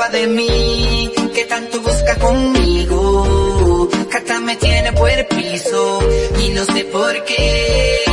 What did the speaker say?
hablaba de mí, que tanto busca conmigo. Cata me tiene por el piso y no sé por qué.